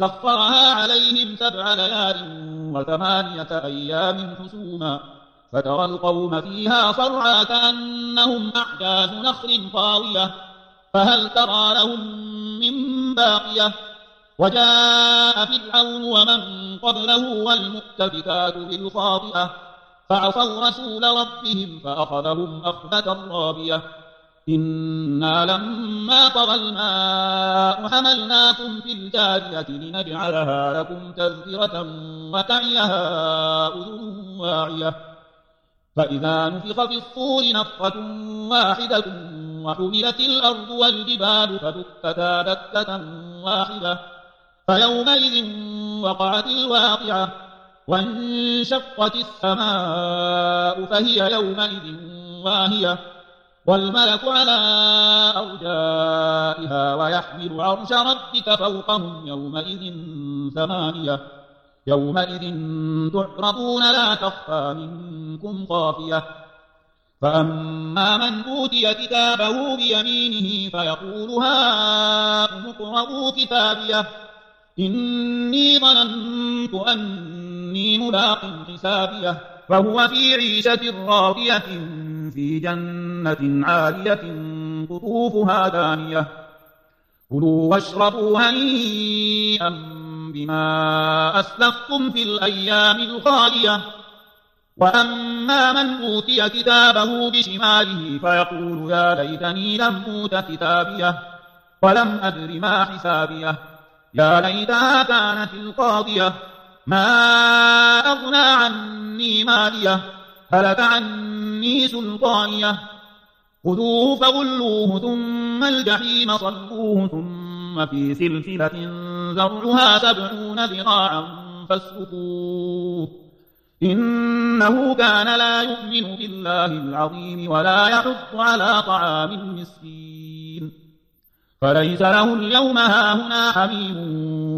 سخرها عليهم سبع ليال وثمانية أيام حسوما. فترى القوم فيها صرعا كأنهم أعجاز نخل خاوية فهل ترى لهم من باقية؟ وجاء فرعون ومن قبله والمؤتفكات بالخاطئة. فعصوا رسول ربهم فأخذهم أخذة رابية. إنا لما طغى الماء حملناكم في الجارية لنجعلها لكم تذكرة وتعيها أذن واعية فإذا نفخ في الصور نفخة واحدة وحملت الأرض والجبال فدكتا دكة واحدة فيومئذ وقعت الواقعة وانشقت السماء فهي يومئذ واهية والملك على أرجائها ويحمل عرش ربك فوقهم يومئذ ثمانية. يومئذ تعرضون لا تخفى منكم خافية. فأما من أوتي كتابه بيمينه فيقول هاؤم اقرءوا كتابيه. إني ظننت أني ملاق حسابيه. فهو في عيشة راضية في جنة عالية قطوفها دانية. كلوا واشربوا هنيئا بما أسلفتم في الأيام الخالية وأما من أوتي كتابه بشماله فيقول يا ليتني لم أوت كتابيه ولم أدر ما حسابيه. يا ليتها كانت القاضية. ما أغنى عني ماليه. هلك عني سلطانيه. خذوه فغلوه ثم الجحيم صلوه ثم في سلسلة ذرعها سبعون ذراعا فاسلكوه. إنه كان لا يؤمن بالله العظيم ولا يحض على طعام المسكين. فليس له اليوم هاهنا حميم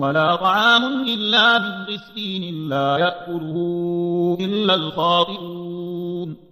ولا طعام إلا من غسلين لا يأكله إلا الخاطئون.